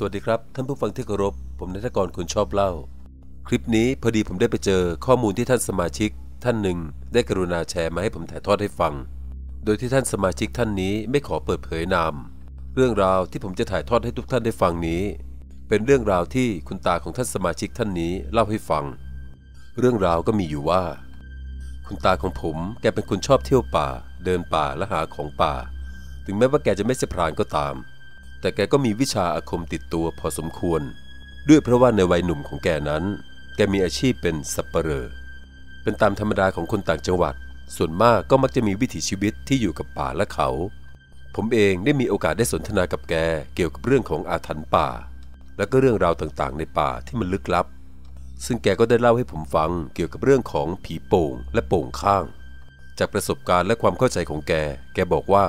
สวัสดีครับ ท่านผู้ฟังที่เคารพ ผมนัทกรคุณชอบเล่า คลิปนี้พอดีผมได้ไปเจอข้อมูลที่ท่านสมาชิก ท่านหนึ่งได้กรุณาแชร์มาให้ผมถ่ายทอดให้ฟัง โดยที่ท่านสมาชิกท่านนี้ไม่ขอเปิดเผยนาม เรื่องราวที่ผมจะถ่ายทอดให้ทุกท่านได้ฟังนี้ เป็นเรื่องราวที่คุณตาของท่านสมาชิกท่านนี้เล่าให้ฟัง เรื่องราวก็มีอยู่ว่า คุณตาของผมแกเป็นคนชอบเที่ยวป่า เดินป่าและหาของป่า ถึงแม้ว่าแกจะไม่ใช่พรานก็ตาม แต่แกก็มีวิชาอาคมติดตัวพอสมควร ด้วยเพราะว่าในวัยหนุ่มของแกนั้น แกมีอาชีพเป็นสับปะเหร่อเป็นตามธรรมดาของคนต่างจังหวัด ส่วนมากก็มักจะมีวิถีชีวิตที่อยู่กับป่าและเขา ผมเองได้มีโอกาสได้สนทนากับแกเกี่ยวกับเรื่องของอาถรรพ์ป่า และก็เรื่องราวต่างๆ ในป่าที่มันลึกลับ ซึ่งแกก็ได้เล่าให้ผมฟังเกี่ยวกับเรื่องของผีโป่งและโป่งข้าง จากประสบการณ์และความเข้าใจของแก แกบอกว่า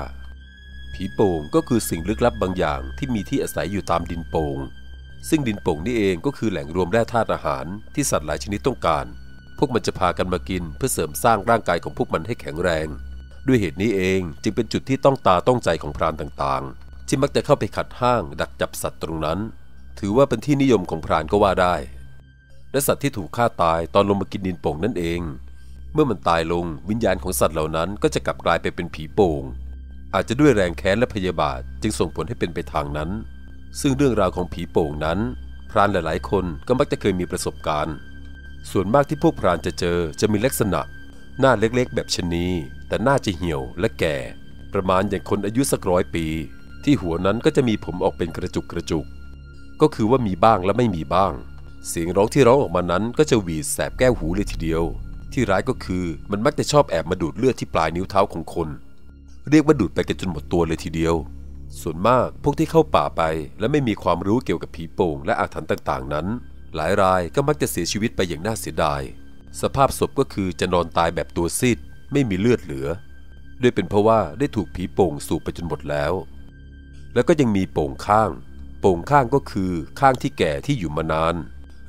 ผีโป่งก็คือสิ่งลึกลับบางอย่างที่มีที่อาศัยอยู่ตามดินโป่ง ซึ่งดินโป่งนี่เองก็คือแหล่งรวมแร่ธาตุอาหารที่สัตว์หลายชนิดต้องการ พวกมันจะพากันมากินเพื่อเสริมสร้างร่างกายของพวกมันให้แข็งแรง ด้วยเหตุนี้เองจึงเป็นจุดที่ต้องตาต้องใจของพรานต่างๆ ที่มักจะเข้าไปขัดห้าง ดักจับสัตว์ตรงนั้น ถือว่าเป็นที่นิยมของพรานก็ว่าได้ และสัตว์ที่ถูกฆ่าตายตอนลงมากินดินโป่งนั่นเอง เมื่อมันตายลงวิญญาณของสัตว์เหล่านั้นก็จะกลับกลายไปเป็นผีโป่ง อาจจะด้วยแรงแค้นและพยาบาทจึงส่งผลให้เป็นไปทางนั้น ซึ่งเรื่องราวของผีโป่งนั้น พรานหลายๆ คนก็มักจะเคยมีประสบการณ์ ส่วนมากที่พวกพรานจะเจอจะมีลักษณะ หน้าเล็กๆ แบบชะนี แต่หน้าจะเหี่ยวและแก่ ประมาณอย่างคนอายุสักร้อยปี ที่หัวนั้นก็จะมีผมออกเป็นกระจุกกระจุก ก็คือว่ามีบ้างและไม่มีบ้าง เสียงร้องที่ร้องออกมานั้นก็จะหวีดแสบแก้วหูเลยทีเดียว ที่ร้ายก็คือมันมักจะชอบแอบมาดูดเลือดที่ปลายนิ้วเท้าของคน เรียกว่าดูดไปกันจนหมดตัวเลยทีเดียว ส่วนมากพวกที่เข้าป่าไป และไม่มีความรู้เกี่ยวกับผีโป่งและอาถรรพ์ต่างๆนั้น หลายรายก็มักจะเสียชีวิตไปอย่างน่าเสียดาย สภาพศพก็คือจะนอนตายแบบตัวซีดไม่มีเลือดเหลือ ด้วยเป็นเพราะว่าได้ถูกผีโป่งสูบไปจนหมดแล้ว แล้วก็ยังมีโป่งข้าง โป่งข้างก็คือข้างที่แก่ที่อยู่มานาน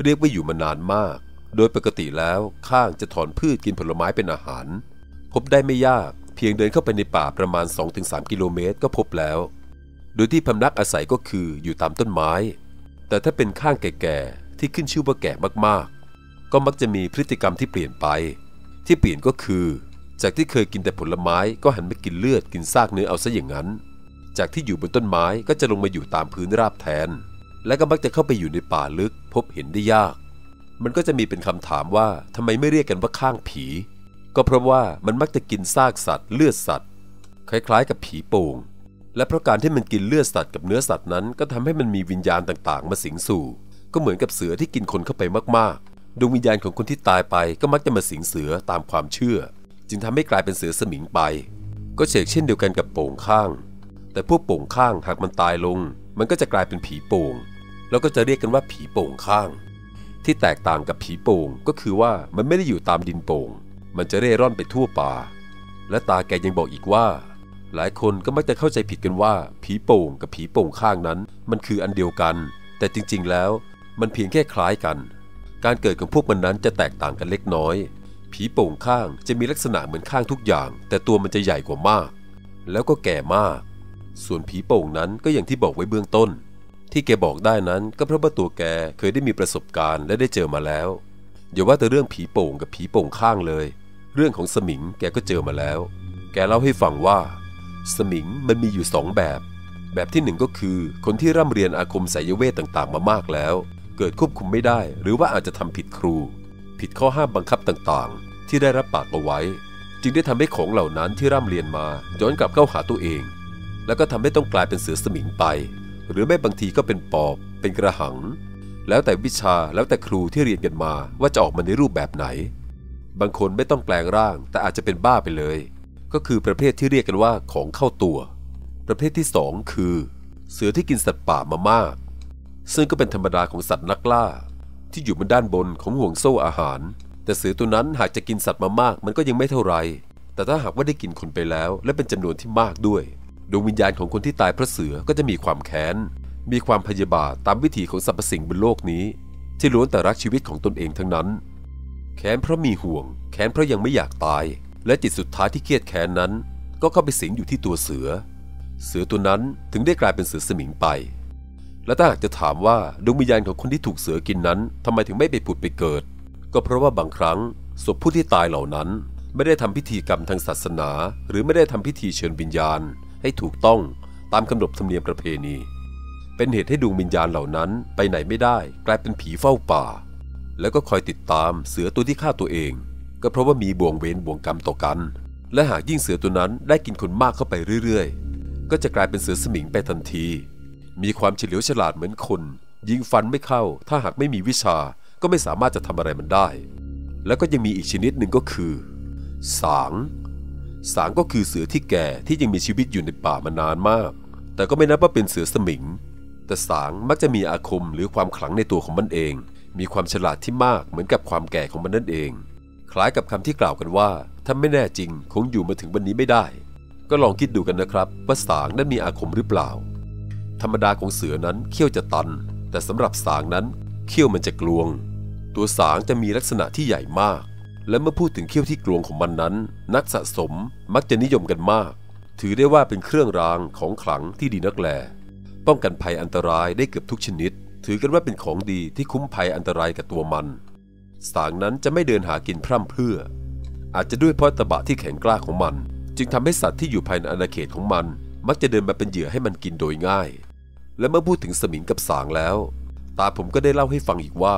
เรียกว่าอยู่มานานมาก โดยปกติแล้วข้างจะถอนพืชกินผลไม้เป็นอาหาร พบได้ไม่ยาก พียงเดินเข้าไปในป่าประมาณ 2-3 กิโลเมตรก็พบแล้ว โดยที่พำนักอาศัยก็คืออยู่ตามต้นไม้ แต่ถ้าเป็นข้างแก่ๆ ที่ขึ้นชื่อว่าแก่มากๆ ก็มักจะมีพฤติกรรมที่เปลี่ยนไป ที่เปลี่ยนก็คือ จากที่เคยกินแต่ผลไม้ก็หันมากินเลือดกินซากเนื้อเอาซะอย่างนั้น จากที่อยู่บนต้นไม้ก็จะลงมาอยู่ตามพื้นราบแทน และก็มักจะเข้าไปอยู่ในป่าลึกพบเห็นได้ยาก มันก็จะมีเป็นคำถามว่าทำไมไม่เรียกกันว่าข้างผี ก็เพราะว่ามันมักจะกินซากสัตว์เลือดสัตว์ คล้ายๆ กับผีโป่งและเพราะการที่มันกินเลือดสัตว์กับเนื้อสัตว์นั้น ก็ทำให้มันมีวิญญาณต่างๆ มาสิงสู่ก็เหมือนกับเสือที่กินคนเข้าไปมากๆดวงวิญญาณของคนที่ตายไปก็มักจะมาสิงเสือตามความเชื่อ จึงทำให้กลายเป็นเสือสมิงไป ก็เชกเช่นเดียวกันกับโป่งข้าง แต่พวกโป่งข้างหากมันตายลง มันก็จะกลายเป็นผีโป่งแล้วก็จะเรียกกันว่าผีโป่งข้าง ที่แตกต่างกับผีโป่งก็คือว่ามันไม่ได้อยู่ตามดินโป่ง มันจะเร่ร่อนไปทั่วป่า และตาแกยังบอกอีกว่า หลายคนก็มักจะเข้าใจผิดกันว่า ผีโป่งกับผีโป่งข้างนั้น มันคืออันเดียวกัน แต่จริงๆแล้วมันเพียงแค่คล้ายกัน การเกิดของพวกมันนั้นจะแตกต่างกันเล็กน้อย ผีโป่งข้างจะมีลักษณะเหมือนข้างทุกอย่าง แต่ตัวมันจะใหญ่กว่ามาก แล้วก็แก่มาก ส่วนผีโป่งนั้นก็อย่างที่บอกไว้เบื้องต้น ที่แกบอกได้นั้นก็เพราะว่าตัวแกเคยได้มีประสบการณ์และได้เจอมาแล้วอย่าว่าแต่เรื่องผีโป่งกับผีโป่งข้างเลย เรื่องของสมิงแกก็เจอมาแล้ว แกเล่าให้ฟังว่า สมิงมันมีอยู่สองแบบ แบบที่หนึ่งก็คือคนที่ร่ำเรียนอาคมไสยเวทต่างๆ มามากแล้ว เกิดควบคุมไม่ได้ หรือว่าอาจจะทำผิดครู ผิดข้อห้ามบังคับต่างๆ ที่ได้รับปากเอาไว้ จึงได้ทำให้ของเหล่านั้นที่ร่ำเรียนมาย้อนกลับเข้าหาตัวเอง แล้วก็ทำให้ต้องกลายเป็นเสือสมิงไป หรือไม่บางทีก็เป็นปอบ เป็นกระหัง แล้วแต่วิชาแล้วแต่ครูที่เรียนกันมาว่าจะออกมาในรูปแบบไหน บางคนไม่ต้องแปลงร่าง แต่อาจจะเป็นบ้าไปเลย ก็คือประเภทที่เรียกกันว่าของเข้าตัว ประเภทที่สองคือ เสือที่กินสัตว์ป่ามามาก ซึ่งก็เป็นธรรมดาของสัตว์นักล่า ที่อยู่บนด้านบนของห่วงโซ่อาหาร แต่เสือตัวนั้นหากจะกินสัตว์มามาก มันก็ยังไม่เท่าไรแต่ถ้าหากว่าได้กินคนไปแล้ว และเป็นจำนวนที่มากด้วยดวงวิญญาณของคนที่ตายเพราะเสือก็จะมีความแค้น มีความพยาบาทตามวิถีของสรรพสิ่งบนโลกนี้ ที่ล้วนแต่รักชีวิตของตนเองทั้งนั้น แค้นเพราะมีห่วง แค้นเพราะยังไม่อยากตาย และจิตสุดท้ายที่เครียดแค้นนั้น ก็เข้าไปสิงอยู่ที่ตัวเสือ เสือตัวนั้นถึงได้กลายเป็นเสือสมิงไป และถ้าหากจะถามว่าดวงวิญญาณของคนที่ถูกเสือกินนั้นทำไมถึงไม่ไปผุดไปเกิด ก็เพราะว่าบางครั้งศพผู้ที่ตายเหล่านั้น ไม่ได้ทำพิธีกรรมทางศาสนา หรือไม่ได้ทำพิธีเชิญวิญญาณ ให้ถูกต้องตามขนบธรรมเนียมประเพณี เป็นเหตุให้ดวงวิญญาณเหล่านั้นไปไหนไม่ได้ กลายเป็นผีเฝ้าป่า แล้วก็คอยติดตามเสือตัวที่ฆ่าตัวเอง ก็เพราะว่ามีบ่วงเวรบ่วงกรรมต่อกัน และหากยิ่งเสือตัวนั้นได้กินคนมากเข้าไปเรื่อยๆ ก็จะกลายเป็นเสือสมิงไปทันที มีความเฉลียวฉลาดเหมือนคน ยิงฟันไม่เข้า ถ้าหากไม่มีวิชาก็ไม่สามารถจะทำอะไรมันได้ แล้วก็ยังมีอีกชนิดหนึ่งก็คือ สาง สางก็คือเสือที่แก่ที่ยังมีชีวิตอยู่ในป่ามานานมาก แต่ก็ไม่นับว่าเป็นเสือสมิง แต่สางมักจะมีอาคมหรือความขลังในตัวของมันเอง มีความฉลาดที่มากเหมือนกับความแก่ของมันนั่นเอง คล้ายกับคำที่กล่าวกันว่า ถ้าไม่แน่จริงคงอยู่มาถึงวันนี้ไม่ได้ ก็ลองคิดดูกันนะครับว่าสางนั้นมีอาคมหรือเปล่า ธรรมดาของเสือนั้นเขี้ยวจะตัน แต่สำหรับสางนั้นเขี้ยวมันจะกลวง ตัวสางจะมีลักษณะที่ใหญ่มาก และเมื่อพูดถึงเขี้ยวที่กลวงของมันนั้น นักสะสมมักจะนิยมกันมาก ถือได้ว่าเป็นเครื่องรางของขลังที่ดีนักแลป้องกันภัยอันตรายได้เกือบทุกชนิด ถือกันว่าเป็นของดีที่คุ้มภัยอันตรายกับตัวมัน สางนั้นจะไม่เดินหากินพร่ำเพรื่อ อาจจะด้วยเพราะตะบะที่แข็งกล้าของมัน จึงทำให้สัตว์ที่อยู่ภายในอาณาเขตของมัน มักจะเดินมาเป็นเหยื่อให้มันกินโดยง่าย และเมื่อพูดถึงสมิงกับสางแล้ว ตาผมก็ได้เล่าให้ฟังอีกว่า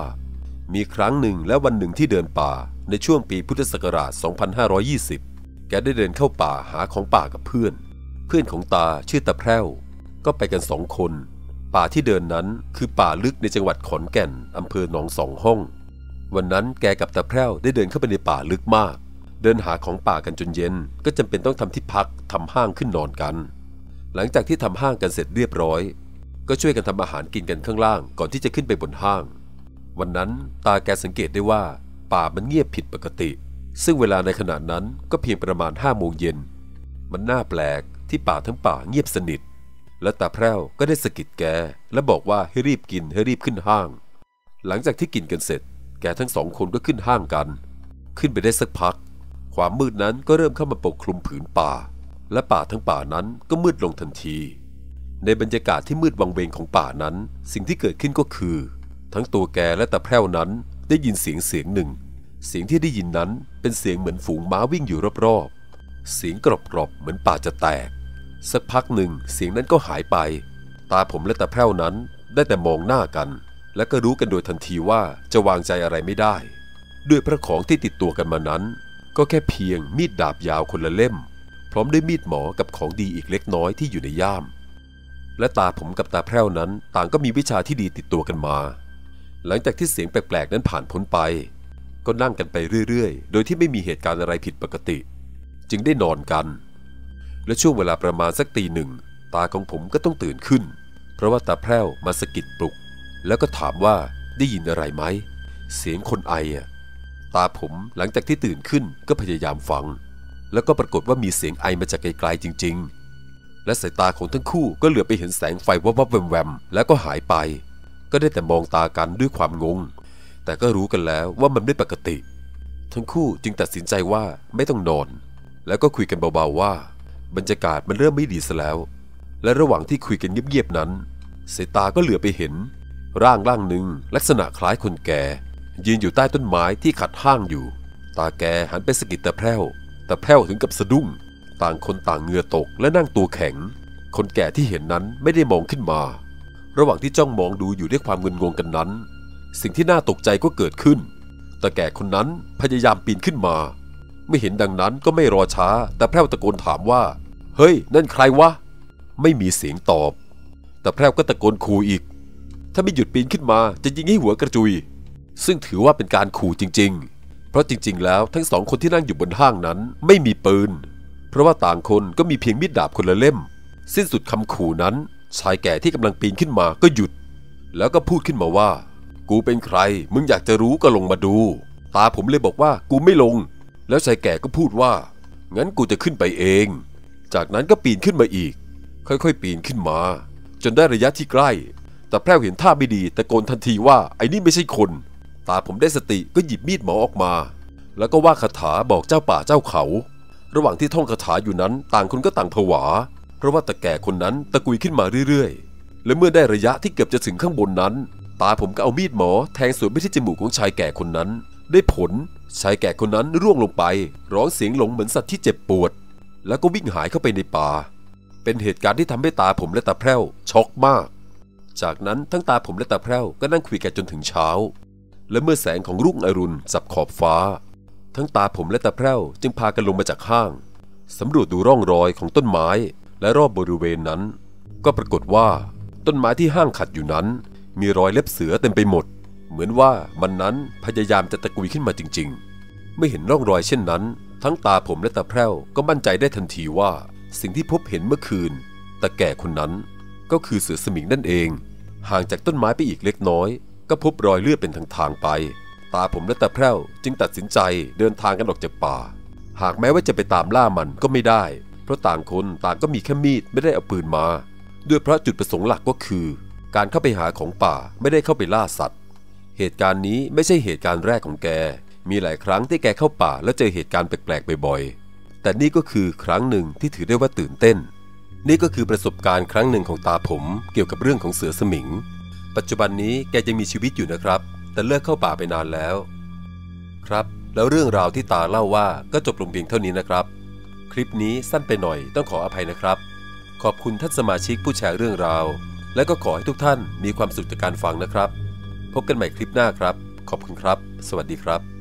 มีครั้งหนึ่งและวันหนึ่งที่เดินป่าในช่วงปีพุทธศักราช 2520 แกได้เดินเข้าป่าหาของป่ากับเพื่อน เพื่อนของตาชื่อตาแพร่วก็ไปกันสองคน ป่าที่เดินนั้นคือป่าลึกในจังหวัดขอนแก่นอำเภอหนองสองห้อง วันนั้นแกกับตาแพร่วได้เดินเข้าไปในป่าลึกมาก เดินหาของป่ากันจนเย็น ก็จำเป็นต้องทำที่พักทำห้างขึ้นนอนกัน หลังจากที่ทำห้างกันเสร็จเรียบร้อย ก็ช่วยกันทำอาหารกินกันข้างล่าง ก่อนที่จะขึ้นไปบนห้าง วันนั้นตาแกสังเกตได้ว่า ป่ามันเงียบผิดปกติ ซึ่งเวลาในขณะนั้นก็เพียงประมาณห้าโมงเย็นมันน่าแปลกที่ป่าทั้งป่าเงียบสนิท และตาแพร่วก็ได้สะกิดแก และบอกว่าให้รีบกินให้รีบขึ้นห้าง หลังจากที่กินกันเสร็จ แกทั้งสองคนก็ขึ้นห้างกัน ขึ้นไปได้สักพัก ความมืดนั้นก็เริ่มเข้ามาปกคลุมผืนป่า และป่าทั้งป่านั้นก็มืดลงทันที ในบรรยากาศที่มืดวังเวงของป่านั้น สิ่งที่เกิดขึ้นก็คือ ทั้งตัวแกและตาแพร่วนั้นได้ยินเสียงเสียงหนึ่ง เสียงที่ได้ยินนั้นเป็นเสียงเหมือนฝูงม้าวิ่งอยู่รอบๆเสียงกรอบๆเหมือนป่าจะแตก สักพักหนึ่งเสียงนั้นก็หายไป ตาผมและตาแพร่วนั้นได้แต่มองหน้ากัน และก็รู้กันโดยทันทีว่าจะวางใจอะไรไม่ได้ ด้วยพระของที่ติดตัวกันมานั้น ก็แค่เพียงมีดดาบยาวคนละเล่ม พร้อมด้วยมีดหมอกับของดีอีกเล็กน้อยที่อยู่ในย่าม และตาผมกับตาแพร่วนั้น ต่างก็มีวิชาที่ดีติดตัวกันมา หลังจากที่เสียงแปลกๆนั้นผ่านพ้นไป ก็นั่งกันไปเรื่อยๆ โดยที่ไม่มีเหตุการณ์อะไรผิดปกติ จึงได้นอนกัน และช่วงเวลาประมาณสักตีหนึ่ง ตาของผมก็ต้องตื่นขึ้น เพราะว่าตาแพร่วมาสะกิดปลุก แล้วก็ถามว่าได้ยินอะไรไหม เสียงคนไออะตาผมหลังจากที่ตื่นขึ้นก็พยายามฟัง แล้วก็ปรากฏว่ามีเสียงไอมาจากไกลๆจริง ๆ และสายตาของทั้งคู่ก็เหลือไปเห็นแสงไฟวับๆแวมๆแล้วก็หายไป ก็ได้แต่มองตากันด้วยความงง แต่ก็รู้กันแล้วว่ามันไม่ปกติ ทั้งคู่จึงตัดสินใจว่าไม่ต้องนอน แล้วก็คุยกันเบาๆว่า บรรยากาศมันเริ่มไม่ดีซะแล้ว และระหว่างที่คุยกันเงียบๆนั้นสายตาก็เหลือไปเห็น ร่างร่างหนึ่งลักษณะคล้ายคนแก่ ยืนอยู่ใต้ต้นไม้ที่ขัดห้างอยู่ ตาแกหันไปสกิดตาแพร่วตาแพร่วถึงกับสะดุ้ง ต่างคนต่างเหงื่อตกและนั่งตัวแข็ง คนแก่ที่เห็นนั้นไม่ได้มองขึ้นมา ระหว่างที่จ้องมองดูอยู่ด้วยความเงินงงกันนั้น สิ่งที่น่าตกใจก็เกิดขึ้นตาแก่คนนั้นพยายามปีนขึ้นมา ไม่เห็นดังนั้นก็ไม่รอช้า แต่แพร่วตะโกนถามว่า เฮ้ย นั่นใครวะ ไม่มีเสียงตอบ แต่แพร่วก็ตะโกนขู่อีก ถ้าไม่หยุดปีนขึ้นมาจะยิงให้หัวกระจุย ซึ่งถือว่าเป็นการขู่จริง ๆ เพราะจริง ๆ แล้วทั้งสองคนที่นั่งอยู่บนห้างนั้นไม่มีปืน เพราะว่าต่างคนก็มีเพียงมีดดาบคนละเล่ม สิ้นสุดคำขู่นั้น ชายแก่ที่กำลังปีนขึ้นมาก็หยุด แล้วก็พูดขึ้นมาว่า กูเป็นใคร มึงอยากจะรู้ก็ลงมาดู ตาผมเลยบอกว่ากูไม่ลง แล้วชายแก่ก็พูดว่า งั้นกูจะขึ้นไปเอง จากนั้นก็ปีนขึ้นมาอีก ค่อยๆ ปีนขึ้นมา จนได้ระยะที่ใกล้ แต่แพร่วเห็นท่าไม่ดีตะโกนทันทีว่าไอ้นี่ไม่ใช่คน ตาผมได้สติก็หยิบมีดหมอออกมา แล้วก็ว่าคาถาบอกเจ้าป่าเจ้าเขา ระหว่างที่ท่องคาถาอยู่นั้นต่างคนก็ต่างผวา เพราะว่าตะแก่คนนั้นตะกุยขึ้นมาเรื่อยๆ และเมื่อได้ระยะที่เกือบจะถึงข้างบนนั้น ตาผมก็เอามีดหมอแทงสวนไปที่จมูกของชายแก่คนนั้น ได้ผลชายแก่คนนั้นร่วงลงไป ร้องเสียงหลงเหมือนสัตว์ที่เจ็บปวด แล้วก็วิ่งหายเข้าไปในป่า เป็นเหตุการณ์ที่ทำให้ตาผมและตาแพร่วช็อกมาก จากนั้นทั้งตาผมและตาแพร่วก็นั่งคุยกันจนถึงเช้า และเมื่อแสงของรุ่งอรุณจับขอบฟ้า ทั้งตาผมและตาแพร่วจึงพากันลงมาจากห้างสำรวจดูร่องรอยของต้นไม้และรอบบริเวณนั้น ก็ปรากฏว่า ต้นไม้ที่ห้างขัดอยู่นั้น มีรอยเล็บเสือเต็มไปหมด เหมือนว่ามันนั้นพยายามจะตะกุยขึ้นมาจริง ๆ ไม่เห็นร่องรอยเช่นนั้น ทั้งตาผมและตาแพร่วก็มั่นใจได้ทันทีว่า สิ่งที่พบเห็นเมื่อคืนตาแก่คนนั้นก็คือเสือสมิงนั่นเอง ห่างจากต้นไม้ไปอีกเล็กน้อย ก็พบรอยเลือดเป็นทางทางๆไป ตาผมและตาแพร่วจึงตัดสินใจเดินทางกันออกจากป่า หากแม้ว่าจะไปตามล่ามันก็ไม่ได้ เพราะต่างคนต่างก็มีแค่มีดไม่ได้เอาปืนมา ด้วยเพราะจุดประสงค์หลักก็คือ การเข้าไปหาของป่าไม่ได้เข้าไปล่าสัตว์ เหตุการณ์นี้ไม่ใช่เหตุการณ์แรกของแก มีหลายครั้งที่แกเข้าป่าแล้วเจอเหตุการณ์แปลกๆบ่อยๆ แต่นี่ก็คือครั้งหนึ่งที่ถือได้ว่าตื่นเต้น นี่ก็คือประสบการณ์ครั้งหนึ่งของตาผมเกี่ยวกับเรื่องของเสือสมิง ปัจจุบันนี้แกยังมีชีวิตอยู่นะครับ แต่เลิกเข้าป่าไปนานแล้ว ครับ แล้วเรื่องราวที่ตาเล่าว่าก็จบลงเพียงเท่านี้นะครับ คลิปนี้สั้นไปหน่อยต้องขออภัยนะครับ ขอบคุณท่านสมาชิกผู้แชร์เรื่องราว และก็ขอให้ทุกท่านมีความสุขจากการฟังนะครับ พบกันใหม่คลิปหน้าครับ ขอบคุณครับ สวัสดีครับ